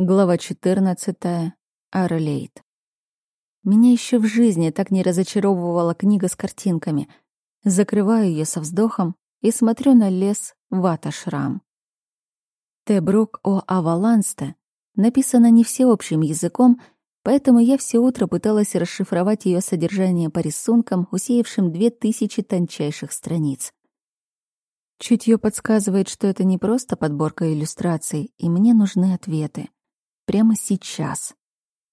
Глава 14. Арлейт. Меня еще в жизни так не разочаровывала книга с картинками. Закрываю ее со вздохом и смотрю на лес Вата-Шрам. Тебрук о Авалансте написано не всеобщим языком, поэтому я все утро пыталась расшифровать ее содержание по рисункам, усеявшим две тысячи тончайших страниц. Чутье подсказывает, что это не просто подборка иллюстраций, и мне нужны ответы прямо сейчас.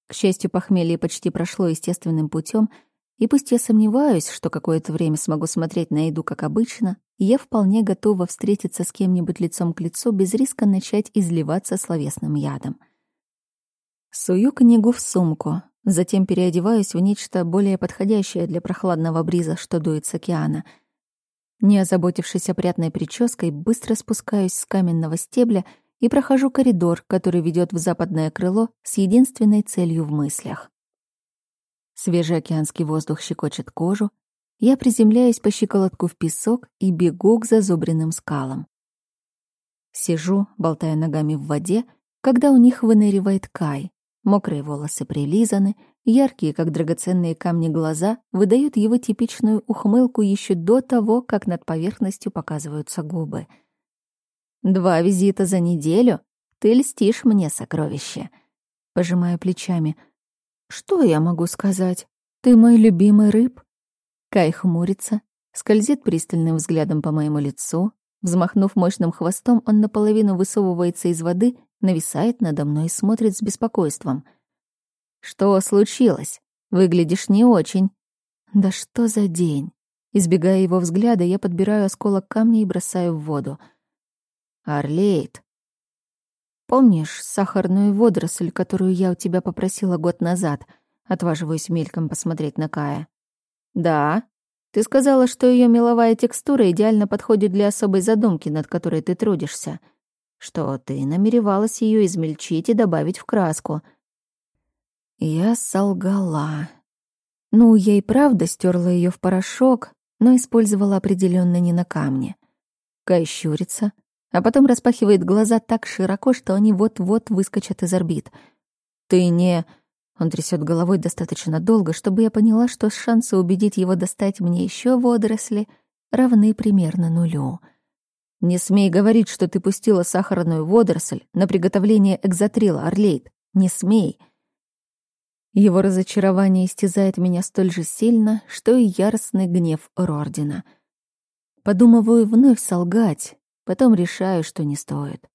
К счастью, похмелье почти прошло естественным путем, и пусть я сомневаюсь, что какое-то время смогу смотреть на еду как обычно, я вполне готова встретиться с кем-нибудь лицом к лицу без риска начать изливаться словесным ядом. Сую книгу в сумку, затем переодеваюсь в нечто более подходящее для прохладного бриза, что дует с океана. Не озаботившись опрятной прической, быстро спускаюсь с каменного стебля — и прохожу коридор, который ведет в западное крыло с единственной целью в мыслях. Свежий океанский воздух щекочет кожу, я приземляюсь по щиколотку в песок и бегу к зазубренным скалам. Сижу, болтая ногами в воде, когда у них выныривает Кай. Мокрые волосы прилизаны, яркие, как драгоценные камни глаза, выдают его типичную ухмылку еще до того, как над поверхностью показываются губы — Два визита за неделю? Ты льстишь мне, сокровище. Пожимаю плечами. Что я могу сказать? Ты мой любимый рыб. Кай хмурится, скользит пристальным взглядом по моему лицу. Взмахнув мощным хвостом, он наполовину высовывается из воды, нависает надо мной и смотрит с беспокойством. «Что случилось? Выглядишь не очень». «Да что за день?» Избегая его взгляда, я подбираю осколок камня и бросаю в воду — Орлейд. Помнишь сахарную водоросль, которую я у тебя попросила год назад? Отваживаюсь мельком посмотреть на Кая. Да. Ты сказала, что ее меловая текстура идеально подходит для особой задумки, над которой ты трудишься. Что ты намеревалась ее измельчить и добавить в краску. Я солгала. Ну, я и правда стерла ее в порошок, но использовала определенно не на камне. Кай щурится, а потом распахивает глаза так широко, что они вот-вот выскочат из орбит. «Ты не...» Он трясет головой достаточно долго, чтобы я поняла, что шансы убедить его достать мне еще водоросли равны примерно нулю. «Не смей говорить, что ты пустила сахарную водоросль на приготовление экзотрила, Орлейд. Не смей!» Его разочарование истязает меня столь же сильно, что и яростный гнев Рордина. Подумываю вновь солгать, Потом решаю, что не стоит.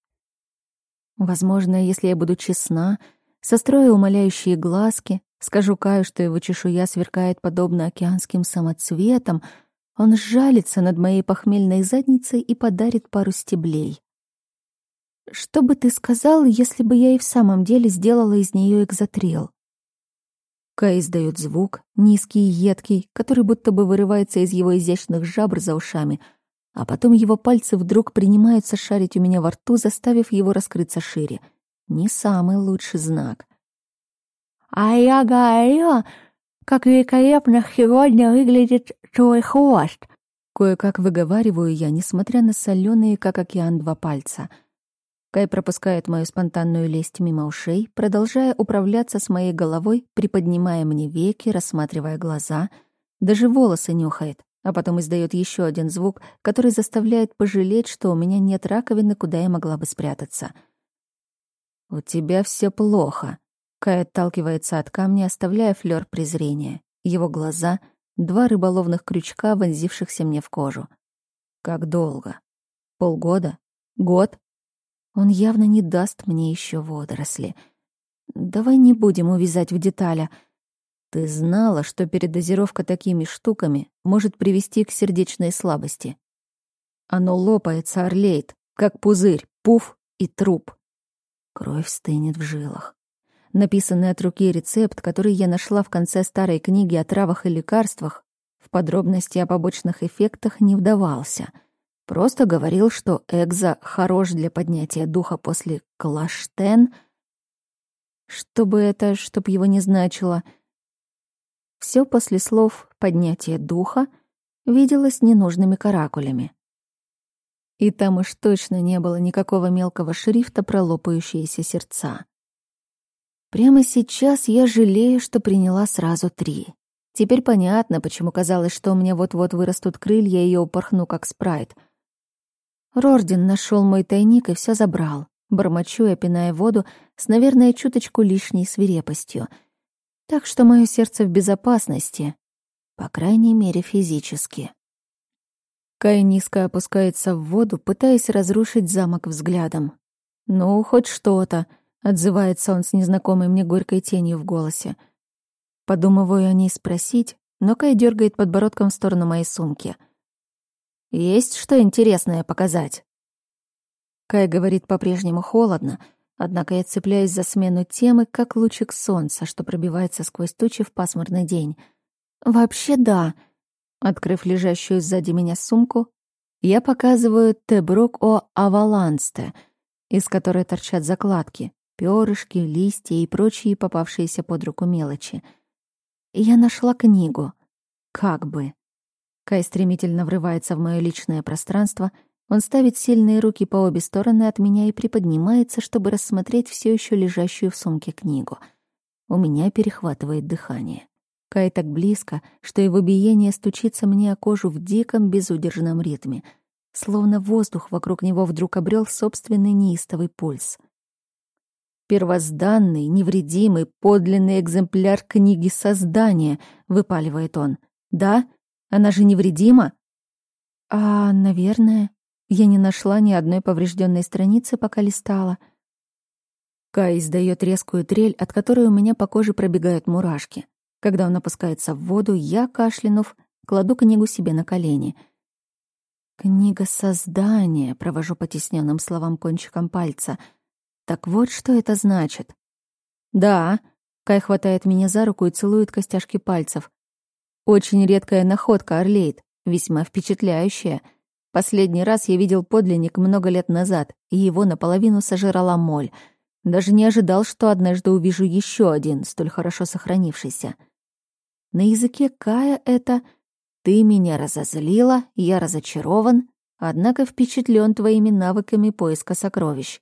Возможно, если я буду честна, сострою умоляющие глазки, скажу Каю, что его чешуя сверкает подобно океанским самоцветам, он сжалится над моей похмельной задницей и подарит пару стеблей. Что бы ты сказал, если бы я и в самом деле сделала из нее экзотрил? Кай издает звук, низкий и едкий, который будто бы вырывается из его изящных жабр за ушами — а потом его пальцы вдруг принимаются шарить у меня во рту, заставив его раскрыться шире. Не самый лучший знак. «А я говорю, как великолепно сегодня выглядит твой хвост!» Кое-как выговариваю я, несмотря на соленые, как океан, два пальца. Кай пропускает мою спонтанную лесть мимо ушей, продолжая управляться с моей головой, приподнимая мне веки, рассматривая глаза. Даже волосы нюхает а потом издает еще один звук, который заставляет пожалеть, что у меня нет раковины, куда я могла бы спрятаться. «У тебя все плохо», — Кай отталкивается от камня, оставляя флёр презрения. Его глаза — два рыболовных крючка, вонзившихся мне в кожу. «Как долго? Полгода? Год?» Он явно не даст мне еще водоросли. Давай не будем увязать в деталях. Ты знала, что передозировка такими штуками может привести к сердечной слабости. Оно лопается, орлеет, как пузырь, пуф и труп. Кровь стынет в жилах. Написанный от руки рецепт, который я нашла в конце старой книги о травах и лекарствах, в подробности о побочных эффектах не вдавался. Просто говорил, что экзо хорош для поднятия духа после клаштен. Что бы это, чтоб его не значило — все после слов «поднятие духа» виделось ненужными каракулями. И там уж точно не было никакого мелкого шрифта про лопающиеся сердца. Прямо сейчас я жалею, что приняла сразу три. Теперь понятно, почему казалось, что у меня вот-вот вырастут крылья, и я упорхну, как спрайт. Рордин нашел мой тайник и все забрал. Бормочу и опиная воду с, наверное, чуточку лишней свирепостью. Так что мое сердце в безопасности, по крайней мере, физически. Кай низко опускается в воду, пытаясь разрушить замок взглядом. «Ну, хоть что-то», — отзывается он с незнакомой мне горькой тенью в голосе. Подумываю о ней спросить, но Кай дергает подбородком в сторону моей сумки. «Есть что интересное показать?» Кай говорит по-прежнему холодно, однако я цепляюсь за смену темы, как лучик солнца, что пробивается сквозь тучи в пасмурный день. «Вообще да», Открыв лежащую сзади меня сумку, я показываю Тебрук о Авалансте, из которой торчат закладки, перышки, листья и прочие попавшиеся под руку мелочи. Я нашла книгу. Как бы. Кай стремительно врывается в мое личное пространство. Он ставит сильные руки по обе стороны от меня и приподнимается, чтобы рассмотреть все еще лежащую в сумке книгу. У меня перехватывает дыхание. Кай так близко, что его биение стучится мне о кожу в диком безудержном ритме, словно воздух вокруг него вдруг обрел собственный неистовый пульс. «Первозданный, невредимый, подлинный экземпляр книги создания», — выпаливает он. «Да? Она же невредима?» «А, наверное. Я не нашла ни одной поврежденной страницы, пока листала». Кай издает резкую трель, от которой у меня по коже пробегают мурашки. Когда он опускается в воду, я, кашлянув, кладу книгу себе на колени. «Книга создания», — провожу потесненным словам кончиком пальца. «Так вот, что это значит?» «Да», — Кай хватает меня за руку и целует костяшки пальцев. «Очень редкая находка, Орлейд, весьма впечатляющая. Последний раз я видел подлинник много лет назад, и его наполовину сожрала моль. Даже не ожидал, что однажды увижу еще один, столь хорошо сохранившийся». На языке Кая это «ты меня разозлила, я разочарован, однако впечатлен твоими навыками поиска сокровищ».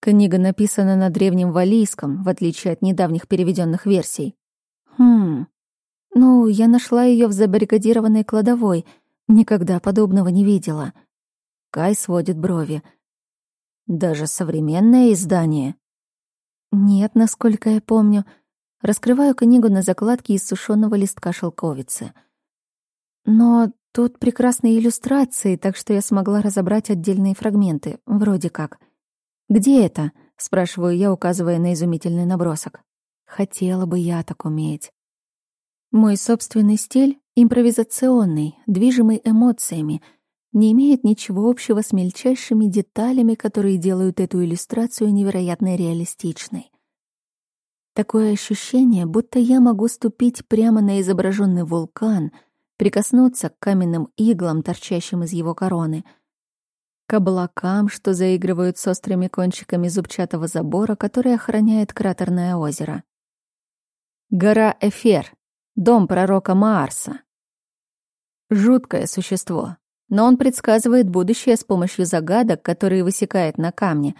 Книга написана на древнем валийском, в отличие от недавних переведенных версий. Хм. Ну, я нашла ее в забаррикадированной кладовой. Никогда подобного не видела. Кай сводит брови. Даже современное издание? Нет, насколько я помню. Раскрываю книгу на закладке из сушеного листка шелковицы. Но тут прекрасные иллюстрации, так что я смогла разобрать отдельные фрагменты, вроде как. «Где это?» — спрашиваю я, указывая на изумительный набросок. Хотела бы я так уметь. Мой собственный стиль — импровизационный, движимый эмоциями, не имеет ничего общего с мельчайшими деталями, которые делают эту иллюстрацию невероятно реалистичной. Такое ощущение, будто я могу ступить прямо на изображенный вулкан, прикоснуться к каменным иглам, торчащим из его короны, к облакам, что заигрывают с острыми кончиками зубчатого забора, который охраняет кратерное озеро. Гора Эфер, дом пророка Маарса. Жуткое существо, но он предсказывает будущее с помощью загадок, которые высекает на камне,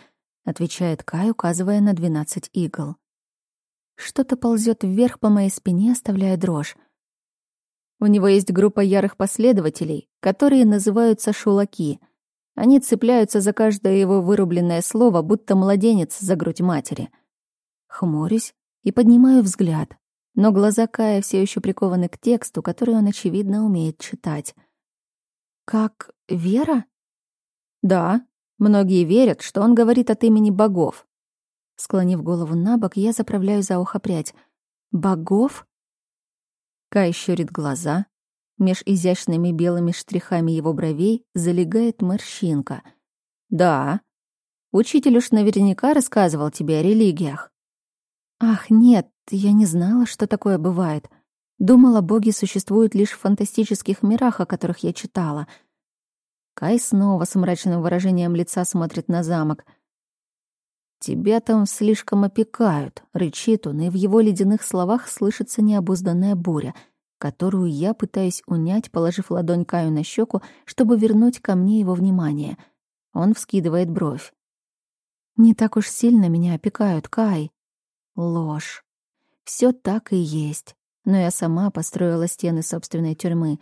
отвечает Кай, указывая на двенадцать игл. Что-то ползет вверх по моей спине, оставляя дрожь. У него есть группа ярых последователей, которые называются шулаки. Они цепляются за каждое его вырубленное слово, будто младенец за грудь матери. Хмурюсь и поднимаю взгляд, но глаза Кая все еще прикованы к тексту, который он, очевидно, умеет читать. «Как Вера?» «Да, многие верят, что он говорит от имени богов. Склонив голову на бок, я заправляю за ухо прядь. «Богов?» Кай щурит глаза. Меж изящными белыми штрихами его бровей залегает морщинка. «Да. Учитель уж наверняка рассказывал тебе о религиях». «Ах, нет, я не знала, что такое бывает. Думала, боги существуют лишь в фантастических мирах, о которых я читала». Кай снова с мрачным выражением лица смотрит на замок — «Тебя там слишком опекают», — рычит он, и в его ледяных словах слышится необузданная буря, которую я пытаюсь унять, положив ладонь Каю на щеку, чтобы вернуть ко мне его внимание. Он вскидывает бровь. «Не так уж сильно меня опекают, Кай». Ложь. Все так и есть. Но я сама построила стены собственной тюрьмы.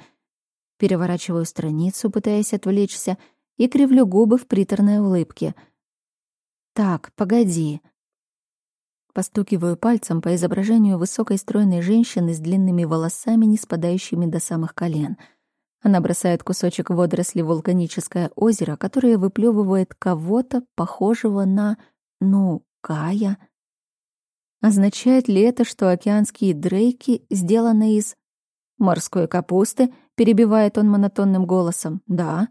Переворачиваю страницу, пытаясь отвлечься, и кривлю губы в приторной улыбке. «Так, погоди». Постукиваю пальцем по изображению высокой стройной женщины с длинными волосами, не спадающими до самых колен. Она бросает кусочек водоросли в вулканическое озеро, которое выплевывает кого-то, похожего на... ну, Кая. Означает ли это, что океанские дрейки сделаны из... «Морской капусты?» — перебивает он монотонным голосом. «Да».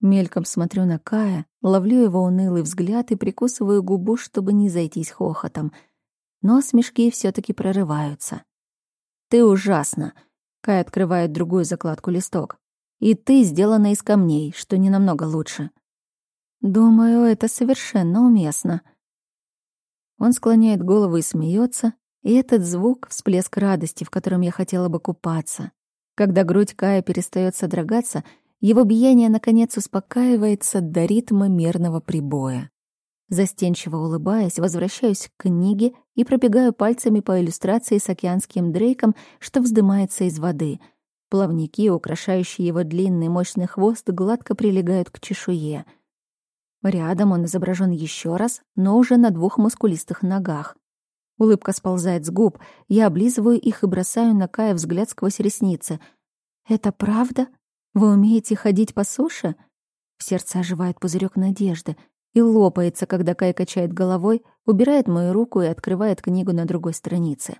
Мельком смотрю на Кая, ловлю его унылый взгляд и прикусываю губу, чтобы не зайтись хохотом. Но смешки все таки прорываются. «Ты ужасно!» — Кай открывает другую закладку листок. «И ты сделана из камней, что не намного лучше». «Думаю, это совершенно уместно». Он склоняет голову и смеется, и этот звук — всплеск радости, в котором я хотела бы купаться. Когда грудь Кая перестает содрогаться — его биение, наконец, успокаивается до ритма мерного прибоя. Застенчиво улыбаясь, возвращаюсь к книге и пробегаю пальцами по иллюстрации с океанским дрейком, что вздымается из воды. Плавники, украшающие его длинный мощный хвост, гладко прилегают к чешуе. Рядом он изображен еще раз, но уже на двух мускулистых ногах. Улыбка сползает с губ, я облизываю их и бросаю на Кая взгляд сквозь ресницы. «Это правда?» Вы умеете ходить по суше? В сердце оживает пузырек надежды и лопается, когда Кай качает головой, убирает мою руку и открывает книгу на другой странице.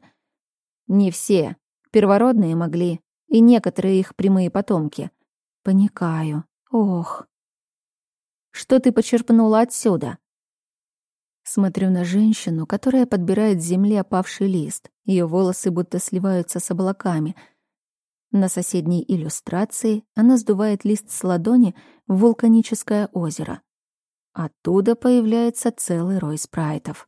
Не все. Первородные могли, и некоторые их прямые потомки. Паникаю. Ох. Что ты почерпнула отсюда? Смотрю на женщину, которая подбирает с земли опавший лист. Ее волосы будто сливаются с облаками — на соседней иллюстрации она сдувает лист с ладони в вулканическое озеро. Оттуда появляется целый рой спрайтов.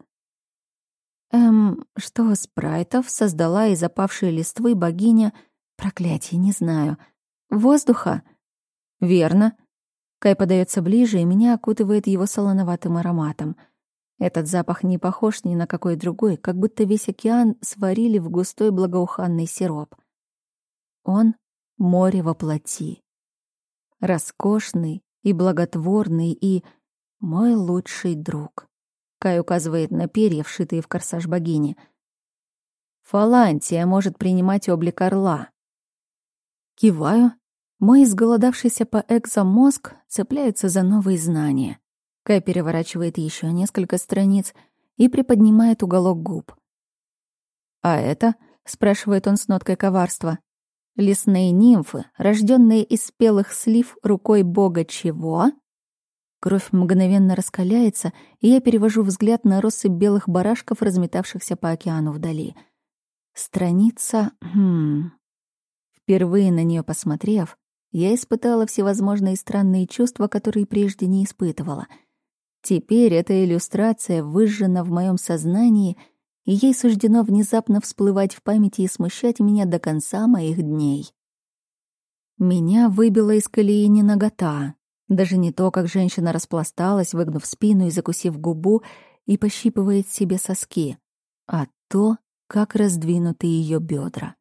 Эм, что спрайтов создала из опавшей листвы богиня... Проклятие, не знаю. Воздуха? Верно. Кай подается ближе, и меня окутывает его солоноватым ароматом. Этот запах не похож ни на какой другой, как будто весь океан сварили в густой благоуханный сироп. Он — море во плоти. Роскошный и благотворный и мой лучший друг. Кай указывает на перья, вшитые в корсаж богини. Фалантия может принимать облик орла. Киваю. Мой изголодавшийся по экзомозг цепляется за новые знания. Кай переворачивает еще несколько страниц и приподнимает уголок губ. «А это?» — спрашивает он с ноткой коварства. Лесные нимфы, рожденные из спелых слив рукой бога чего? Кровь мгновенно раскаляется, и я перевожу взгляд на россыпь белых барашков, разметавшихся по океану вдали. Страница... Хм... Впервые на нее посмотрев, я испытала всевозможные странные чувства, которые прежде не испытывала. Теперь эта иллюстрация выжжена в моем сознании — и ей суждено внезапно всплывать в памяти и смущать меня до конца моих дней. Меня выбило из колеи не нагота, даже не то, как женщина распласталась, выгнув спину и закусив губу, и пощипывает себе соски, а то, как раздвинуты ее бедра.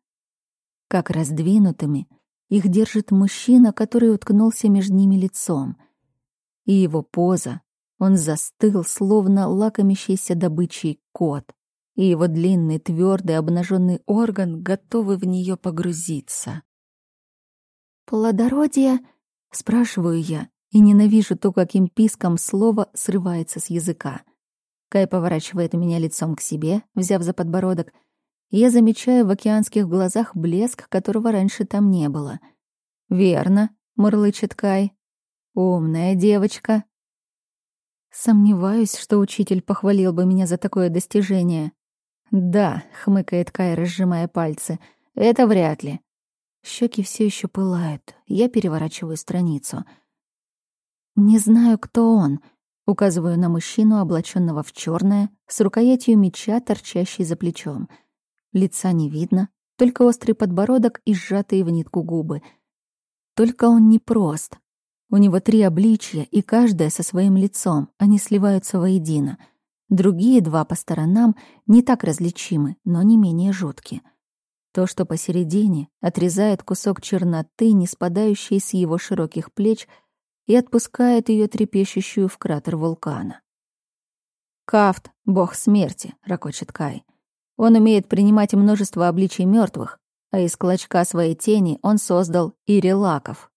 Как раздвинутыми их держит мужчина, который уткнулся между ними лицом. И его поза, он застыл, словно лакомящийся добычей кот и его длинный, твердый, обнаженный орган готовы в нее погрузиться. «Плодородие?» — спрашиваю я, и ненавижу то, каким писком слово срывается с языка. Кай поворачивает меня лицом к себе, взяв за подбородок, я замечаю в океанских глазах блеск, которого раньше там не было. «Верно», — мурлычет Кай. «Умная девочка». Сомневаюсь, что учитель похвалил бы меня за такое достижение. «Да», — хмыкает Кай, разжимая пальцы, — «это вряд ли». Щеки все еще пылают. Я переворачиваю страницу. «Не знаю, кто он», — указываю на мужчину, облаченного в черное, с рукоятью меча, торчащей за плечом. Лица не видно, только острый подбородок и сжатые в нитку губы. Только он не прост. У него три обличья, и каждое со своим лицом, они сливаются воедино — Другие два по сторонам не так различимы, но не менее жуткие. То, что посередине, отрезает кусок черноты, не спадающей с его широких плеч, и отпускает ее трепещущую в кратер вулкана. «Кафт, бог смерти», — ракочет Кай. «Он умеет принимать множество обличий мертвых, а из клочка своей тени он создал ирелаков».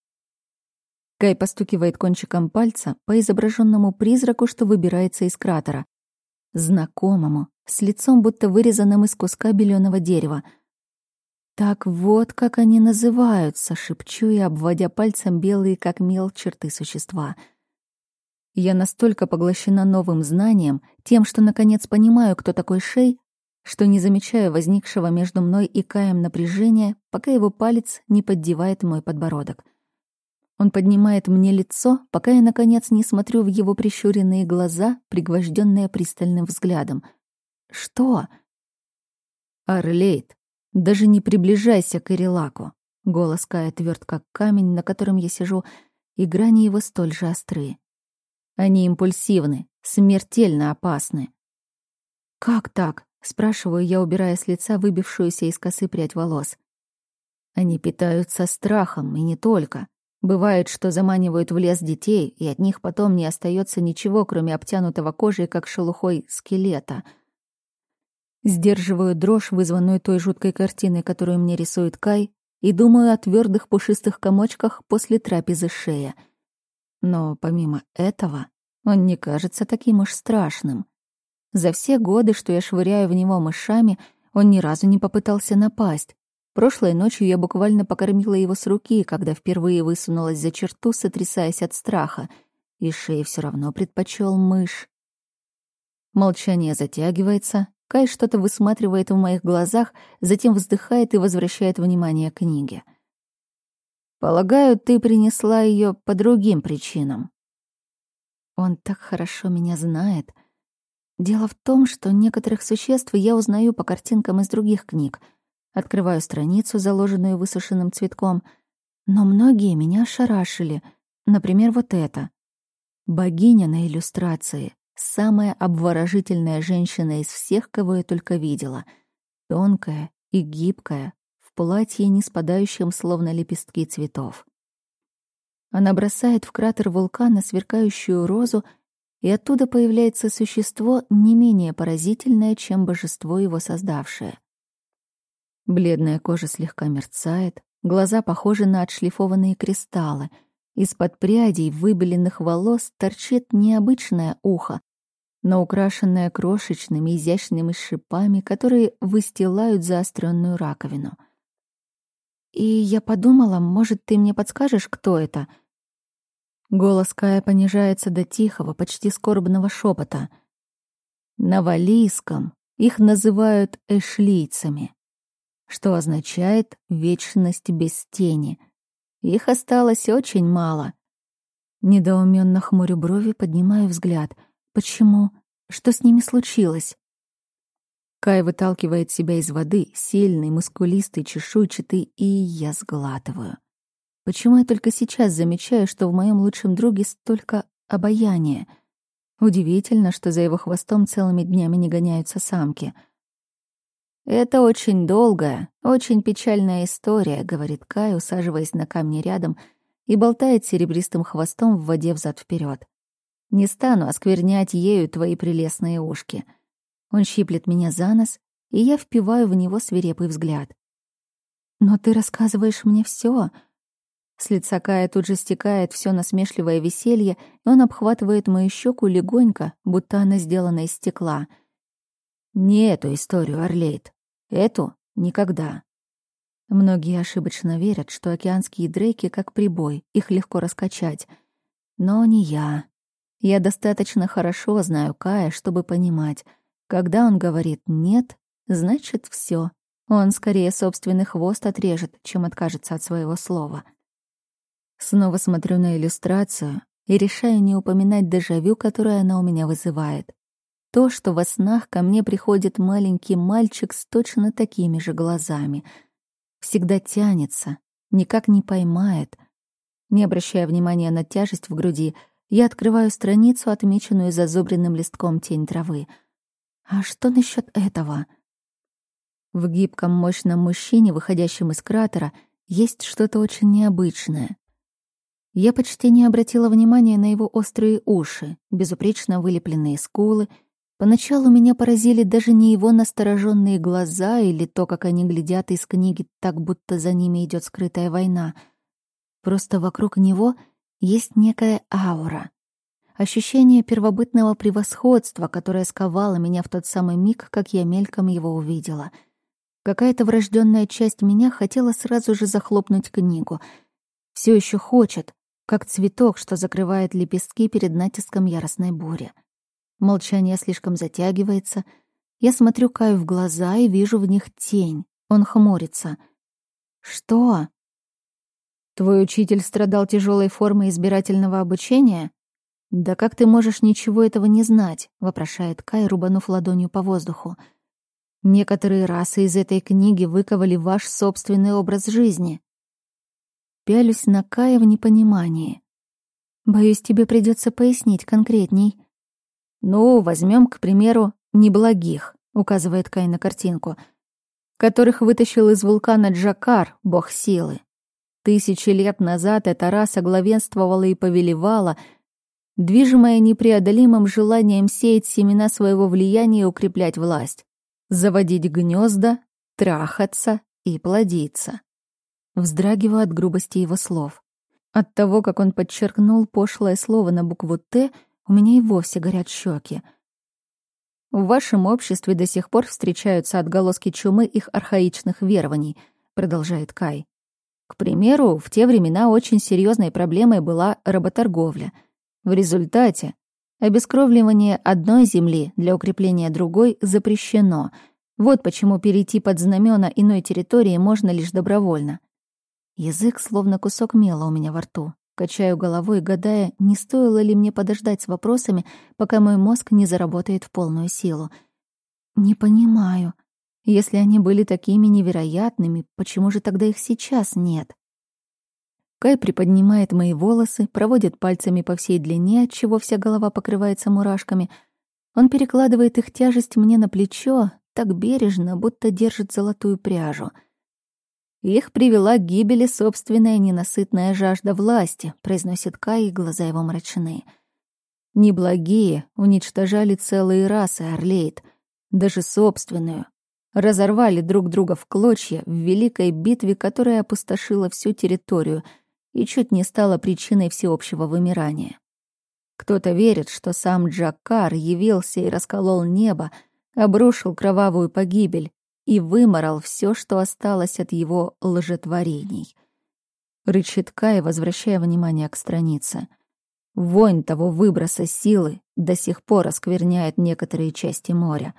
Кай постукивает кончиком пальца по изображенному призраку, что выбирается из кратера. Знакомому, с лицом будто вырезанным из куска беленого дерева — «Так вот, как они называются», — шепчу я, обводя пальцем белые, как мел, черты существа. Я настолько поглощена новым знанием, тем, что наконец понимаю, кто такой Шей, что не замечаю возникшего между мной и Каем напряжения, пока его палец не поддевает мой подбородок. Он поднимает мне лицо, пока я, наконец, не смотрю в его прищуренные глаза, пригвожденные пристальным взглядом. «Что?» «Арлейт», даже не приближайся к Ирилаку. Голос Кая тверд, как камень, на котором я сижу, и грани его столь же острые. Они импульсивны, смертельно опасны. «Как так?» — спрашиваю я, убирая с лица выбившуюся из косы прядь волос. Они питаются страхом, и не только. Бывает, что заманивают в лес детей, и от них потом не остается ничего, кроме обтянутого кожей, как шелухой, скелета — Сдерживаю дрожь, вызванную той жуткой картиной, которую мне рисует Кай, и думаю о твердых пушистых комочках после трапезы шея. Но помимо этого, он не кажется таким уж страшным. За все годы, что я швыряю в него мышами, он ни разу не попытался напасть. Прошлой ночью я буквально покормила его с руки, когда впервые высунулась за черту, сотрясаясь от страха, и шея все равно предпочел мышь. Молчание затягивается, Кай что-то высматривает в моих глазах, затем вздыхает и возвращает внимание к книге. «Полагаю, ты принесла ее по другим причинам». Он так хорошо меня знает. Дело в том, что некоторых существ я узнаю по картинкам из других книг. Открываю страницу, заложенную высушенным цветком, но многие меня ошарашили. Например, вот это. Богиня на иллюстрации. Самая обворожительная женщина из всех, кого я только видела. Тонкая и гибкая, в платье, не спадающем, словно лепестки цветов. Она бросает в кратер вулкана сверкающую розу, и оттуда появляется существо не менее поразительное, чем божество его создавшее. Бледная кожа слегка мерцает, глаза похожи на отшлифованные кристаллы. Из-под прядей выбеленных волос торчит необычное ухо, но украшенная крошечными изящными шипами, которые выстилают заостренную раковину. И я подумала, может, ты мне подскажешь, кто это? Голос Кая понижается до тихого, почти скорбного шепота. На валийском их называют эшлийцами, что означает «вечность без тени». Их осталось очень мало. Недоуменно хмурю брови, поднимаю взгляд — Почему? Что с ними случилось? Кай выталкивает себя из воды, сильный, мускулистый, чешуйчатый, и я сглатываю. Почему я только сейчас замечаю, что в моем лучшем друге столько обаяния? Удивительно, что за его хвостом целыми днями не гоняются самки. «Это очень долгая, очень печальная история», — говорит Кай, усаживаясь на камне рядом и болтает серебристым хвостом в воде взад вперед. Не стану осквернять ею твои прелестные ушки. Он щиплет меня за нос, и я впиваю в него свирепый взгляд. Но ты рассказываешь мне все. С лица Кая тут же стекает все насмешливое веселье, и он обхватывает мою щеку легонько, будто она сделана из стекла. Не эту историю, Орлейд. Эту — никогда. Многие ошибочно верят, что океанские дрейки как прибой, их легко раскачать. Но не я. Я достаточно хорошо знаю Кая, чтобы понимать, когда он говорит «нет», значит все. Он скорее собственный хвост отрежет, чем откажется от своего слова. Снова смотрю на иллюстрацию и решаю не упоминать дежавю, которое она у меня вызывает. То, что во снах ко мне приходит маленький мальчик с точно такими же глазами. Всегда тянется, никак не поймает. Не обращая внимания на тяжесть в груди, Я открываю страницу, отмеченную зазубренным листком тень травы. А что насчет этого? В гибком, мощном мужчине, выходящем из кратера, есть что-то очень необычное. Я почти не обратила внимания на его острые уши, безупречно вылепленные скулы. Поначалу меня поразили даже не его настороженные глаза или то, как они глядят из книги так, будто за ними идет скрытая война. Просто вокруг него есть некая аура. Ощущение первобытного превосходства, которое сковало меня в тот самый миг, как я мельком его увидела. Какая-то врожденная часть меня хотела сразу же захлопнуть книгу. Все еще хочет, как цветок, что закрывает лепестки перед натиском яростной бури. Молчание слишком затягивается. Я смотрю Каю в глаза и вижу в них тень. Он хмурится. «Что?» «Твой учитель страдал тяжелой формой избирательного обучения?» «Да как ты можешь ничего этого не знать?» — вопрошает Кай, рубанув ладонью по воздуху. «Некоторые расы из этой книги выковали ваш собственный образ жизни пялюсь на Кая в непонимании. Боюсь, тебе придется пояснить конкретней. Ну, возьмем, к примеру, неблагих, указывает Кай на картинку, которых вытащил из вулкана Джакар, бог силы. Тысячи лет назад эта раса главенствовала и повелевала, движимая непреодолимым желанием сеять семена своего влияния и укреплять власть, заводить гнезда, трахаться и плодиться. Вздрагиваю от грубости его слов. От того, как он подчеркнул пошлое слово на букву «Т», у меня и вовсе горят щеки. В вашем обществе до сих пор встречаются отголоски чумы их архаичных верований, продолжает Кай. К примеру, в те времена очень серьезной проблемой была работорговля. В результате обескровливание одной земли для укрепления другой запрещено. Вот почему перейти под знамена иной территории можно лишь добровольно. Язык словно кусок мела у меня во рту. Качаю головой, гадая, не стоило ли мне подождать с вопросами, пока мой мозг не заработает в полную силу. Не понимаю. Если они были такими невероятными, почему же тогда их сейчас нет? Кай приподнимает мои волосы, проводит пальцами по всей длине, отчего вся голова покрывается мурашками. Он перекладывает их тяжесть мне на плечо, так бережно, будто держит золотую пряжу — их привела к гибели собственная ненасытная жажда власти, произносит Кай, и глаза его мрачны. Неблагие уничтожали целые расы Орлейд, даже собственную. Разорвали друг друга в клочья в великой битве, которая опустошила всю территорию и чуть не стала причиной всеобщего вымирания. Кто-то верит, что сам Джакар явился и расколол небо, обрушил кровавую погибель, и выморал все, что осталось от его лжетворений. Рычит Кай, возвращая внимание к странице. Вонь того выброса силы до сих пор оскверняет некоторые части моря.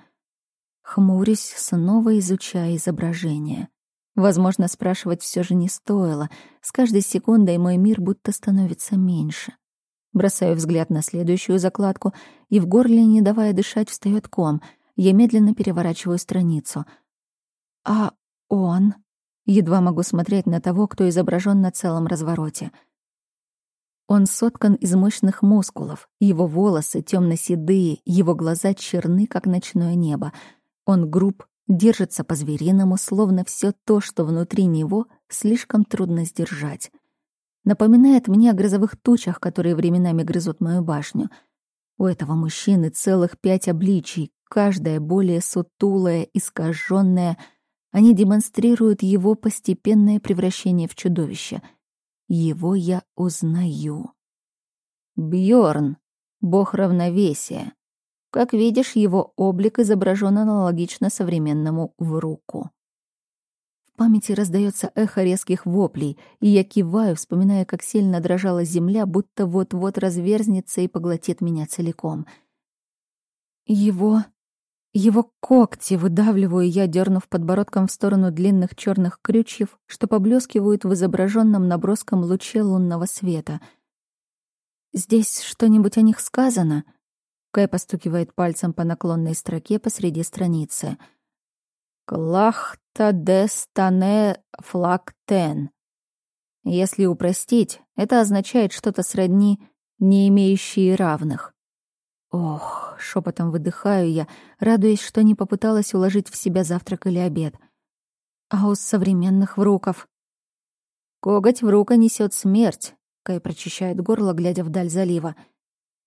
Хмурюсь, снова изучая изображение. Возможно, спрашивать все же не стоило. С каждой секундой мой мир будто становится меньше. Бросаю взгляд на следующую закладку, и в горле, не давая дышать, встает ком. Я медленно переворачиваю страницу — а он? Едва могу смотреть на того, кто изображен на целом развороте. Он соткан из мощных мускулов, его волосы темно-седые, его глаза черны, как ночное небо. Он груб, держится по-звериному, словно все то, что внутри него, слишком трудно сдержать. Напоминает мне о грозовых тучах, которые временами грызут мою башню. У этого мужчины целых пять обличий, каждое более сутулое, искаженное, они демонстрируют его постепенное превращение в чудовище. Его я узнаю. Бьорн, бог равновесия. Как видишь, его облик изображен аналогично современному в руку. В памяти раздается эхо резких воплей, и я киваю, вспоминая, как сильно дрожала земля, будто вот-вот разверзнется и поглотит меня целиком. Его его когти выдавливаю я, дернув подбородком в сторону длинных черных крючьев, что поблескивают в изображенном наброском луче лунного света. «Здесь что-нибудь о них сказано?» Кай постукивает пальцем по наклонной строке посреди страницы. «Клахта де стане флактен». Если упростить, это означает что-то сродни не имеющие равных. Ох, шепотом выдыхаю я, радуясь, что не попыталась уложить в себя завтрак или обед. А у современных вруков... Коготь врука несет смерть, Кай прочищает горло, глядя вдаль залива.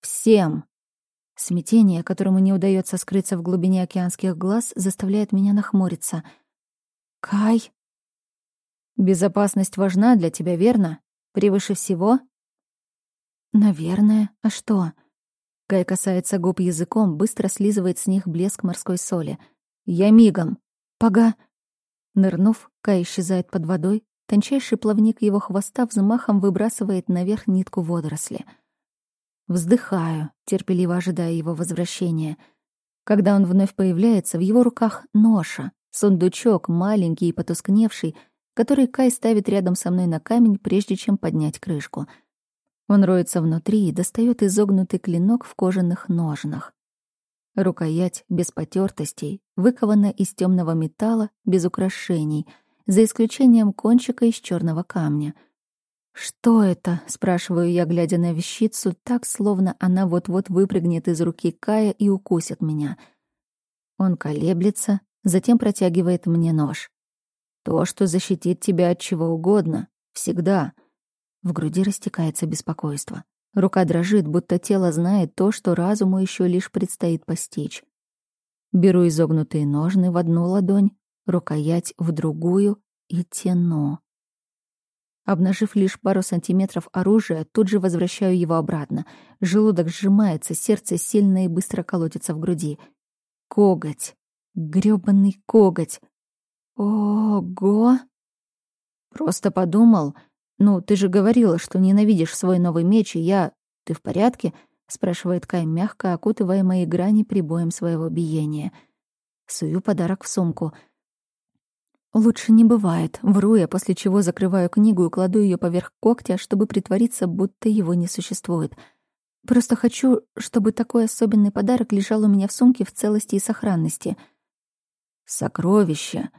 Всем. Смятение, которому не удается скрыться в глубине океанских глаз, заставляет меня нахмуриться. Кай, безопасность важна для тебя, верно? Превыше всего? Наверное. А что? Кай касается губ языком, быстро слизывает с них блеск морской соли. Я мигом. Пога. Нырнув, Кай исчезает под водой, тончайший плавник его хвоста взмахом выбрасывает наверх нитку водоросли. Вздыхаю, терпеливо ожидая его возвращения. Когда он вновь появляется, в его руках ноша, сундучок, маленький и потускневший, который Кай ставит рядом со мной на камень, прежде чем поднять крышку. Он роется внутри и достает изогнутый клинок в кожаных ножнах. Рукоять без потертостей, выкована из темного металла, без украшений, за исключением кончика из черного камня. «Что это?» — спрашиваю я, глядя на вещицу, так, словно она вот-вот выпрыгнет из руки Кая и укусит меня. Он колеблется, затем протягивает мне нож. То, что защитит тебя от чего угодно. Всегда. В груди растекается беспокойство. Рука дрожит, будто тело знает то, что разуму еще лишь предстоит постичь. Беру изогнутые ножны в одну ладонь, рукоять в другую и тяну. Обнажив лишь пару сантиметров оружия, тут же возвращаю его обратно. Желудок сжимается, сердце сильно и быстро колотится в груди. Коготь. грёбаный коготь. Ого! Просто подумал. Ну, ты же говорила, что ненавидишь свой новый меч, и я... Ты в порядке? Спрашивает Кай мягко, окутывая мои грани прибоем своего биения. Сую подарок в сумку. Лучше не бывает. Вру я, после чего закрываю книгу и кладу ее поверх когтя, чтобы притвориться, будто его не существует. Просто хочу, чтобы такой особенный подарок лежал у меня в сумке в целости и сохранности. Сокровище.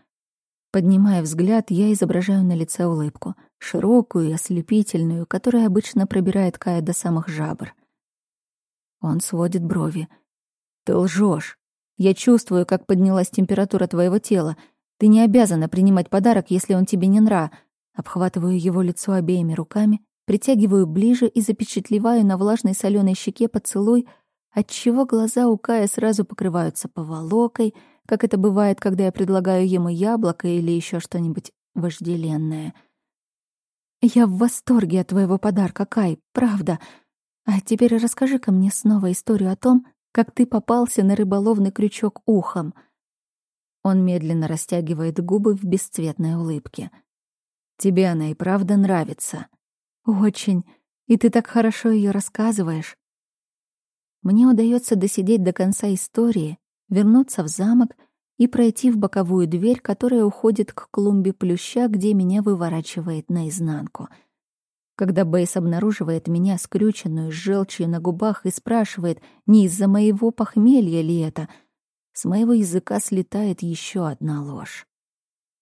Поднимая взгляд, я изображаю на лице улыбку, широкую и ослепительную, которая обычно пробирает Кая до самых жабр. Он сводит брови. «Ты лжешь. Я чувствую, как поднялась температура твоего тела. Ты не обязана принимать подарок, если он тебе не нрав. Обхватываю его лицо обеими руками, притягиваю ближе и запечатлеваю на влажной соленой щеке поцелуй, отчего глаза у Кая сразу покрываются поволокой — как это бывает, когда я предлагаю ему яблоко или еще что-нибудь вожделенное. Я в восторге от твоего подарка, Кай, правда. А теперь расскажи-ка мне снова историю о том, как ты попался на рыболовный крючок ухом. Он медленно растягивает губы в бесцветной улыбке. Тебе она и правда нравится. Очень. И ты так хорошо ее рассказываешь. Мне удается досидеть до конца истории, вернуться в замок и пройти в боковую дверь, которая уходит к клумбе плюща, где меня выворачивает наизнанку. Когда Бейс обнаруживает меня скрюченную, с желчью на губах и спрашивает, не из-за моего похмелья ли это, с моего языка слетает еще одна ложь.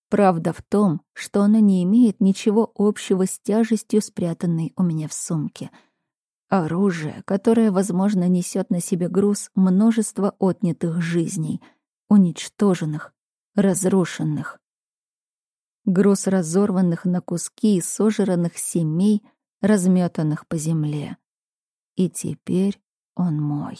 Правда в том, что она не имеет ничего общего с тяжестью, спрятанной у меня в сумке — Оружие, которое, возможно, несет на себе груз множества отнятых жизней, уничтоженных, разрушенных. Груз разорванных на куски и сожранных семей, разметанных по земле. И теперь он мой.